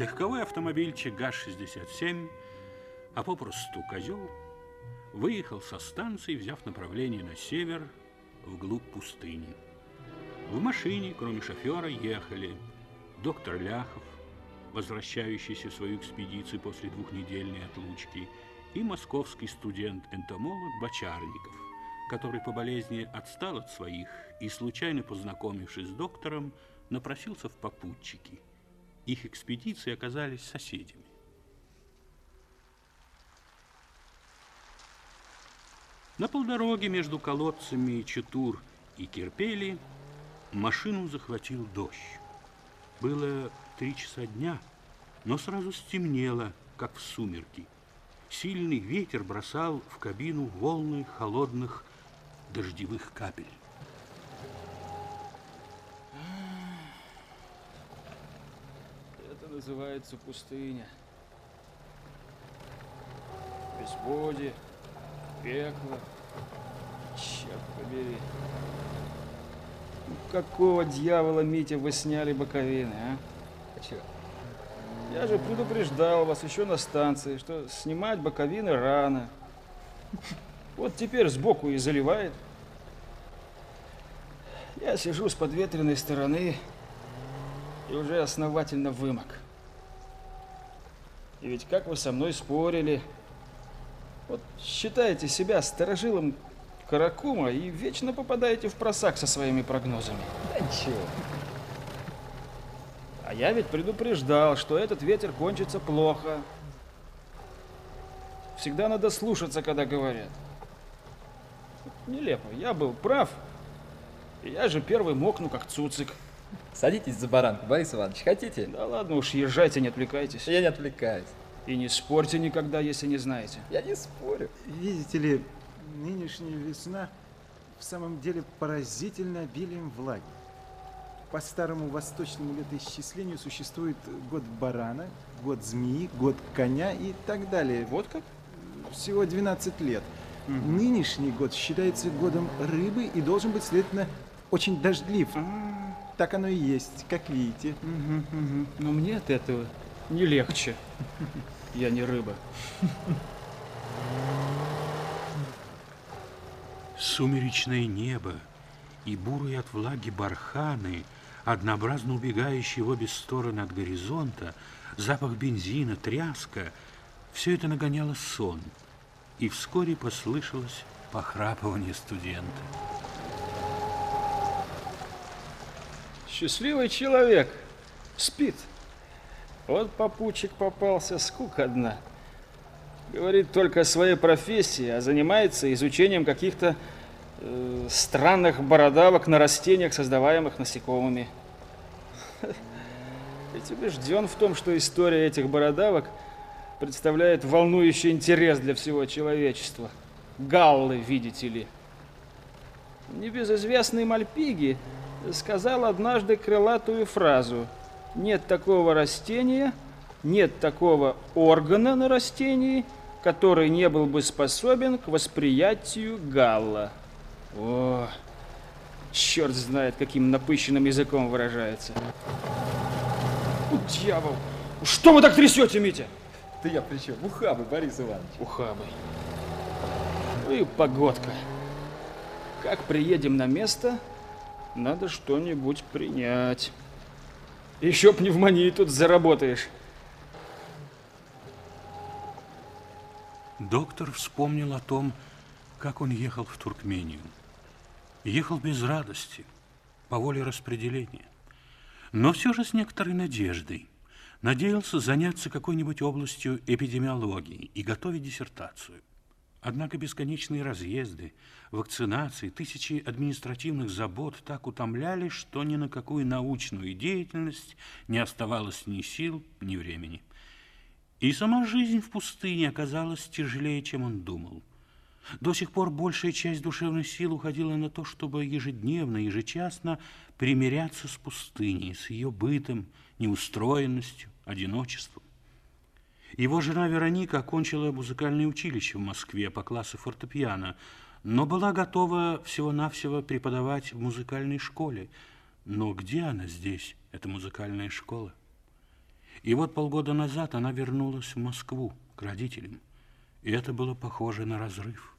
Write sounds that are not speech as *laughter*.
Легковой автомобильчик ГАЗ-67, а попросту козел, выехал со станции, взяв направление на север, вглубь пустыни. В машине, кроме шофера, ехали доктор Ляхов, возвращающийся в свою экспедицию после двухнедельной отлучки, и московский студент-энтомолог Бочарников, который по болезни отстал от своих и, случайно познакомившись с доктором, напросился в попутчики. Их экспедиции оказались соседями. На полдороге между колодцами Четур и Кирпели машину захватил дождь. Было три часа дня, но сразу стемнело, как в сумерки. Сильный ветер бросал в кабину волны холодных дождевых капель. Это называется пустыня. Безводье, пекло. Черт побери. Ну, какого дьявола, Митя, вы сняли боковины, а? А чё? Я же предупреждал вас еще на станции, что снимать боковины рано. Вот теперь сбоку и заливает. Я сижу с подветренной стороны и уже основательно вымок. И ведь как вы со мной спорили, вот считаете себя сторожилом Каракума и вечно попадаете в просак со своими прогнозами. Да ничего. А я ведь предупреждал, что этот ветер кончится плохо. Всегда надо слушаться, когда говорят. Нелепо. Я был прав. И я же первый мокну, как цуцик. Садитесь за баранку, Борис Иванович, хотите? Да ладно уж, езжайте, не отвлекайтесь. Я не отвлекаюсь. И не спорьте никогда, если не знаете. Я не спорю. Видите ли, нынешняя весна в самом деле поразительно обилием влаги. По старому восточному летоисчислению существует год барана, год змеи, год коня и так далее. Вот как? Всего 12 лет. Нынешний год считается годом рыбы и должен быть, следовательно, очень дождлив. Так оно и есть, как видите. Но мне от этого не легче. Я не рыба. Сумеречное небо и бурые от влаги барханы, однообразно убегающие в обе стороны от горизонта, запах бензина, тряска — все это нагоняло сон, и вскоре послышалось похрапывание студента. Счастливый человек. Спит. Вот попутчик попался, скука одна. Говорит только о своей профессии, а занимается изучением каких-то э, странных бородавок на растениях, создаваемых насекомыми. *laughs* Ведь убежден в том, что история этих бородавок представляет волнующий интерес для всего человечества. Галлы, видите ли. Небезызвестный Мальпиги сказал однажды крылатую фразу «Нет такого растения, нет такого органа на растении, который не был бы способен к восприятию галла». О, черт знает, каким напыщенным языком выражается. У, дьявол! Что вы так трясете, Митя? Да я при чем? Ухабы, Борис Иванович. Ухабы. Ну и погодка. Как приедем на место, надо что-нибудь принять. Еще пневмонии тут заработаешь. Доктор вспомнил о том, как он ехал в Туркмению. Ехал без радости, по воле распределения, но все же с некоторой надеждой. Надеялся заняться какой-нибудь областью эпидемиологии и готовить диссертацию. Однако бесконечные разъезды, вакцинации, тысячи административных забот так утомляли, что ни на какую научную деятельность не оставалось ни сил, ни времени. И сама жизнь в пустыне оказалась тяжелее, чем он думал. До сих пор большая часть душевных сил уходила на то, чтобы ежедневно, ежечасно примиряться с пустыней, с ее бытом, неустроенностью, одиночеством. Его жена Вероника окончила музыкальное училище в Москве по классу фортепиано, но была готова всего-навсего преподавать в музыкальной школе. Но где она здесь, эта музыкальная школа? И вот полгода назад она вернулась в Москву к родителям. И это было похоже на разрыв.